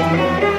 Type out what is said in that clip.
Música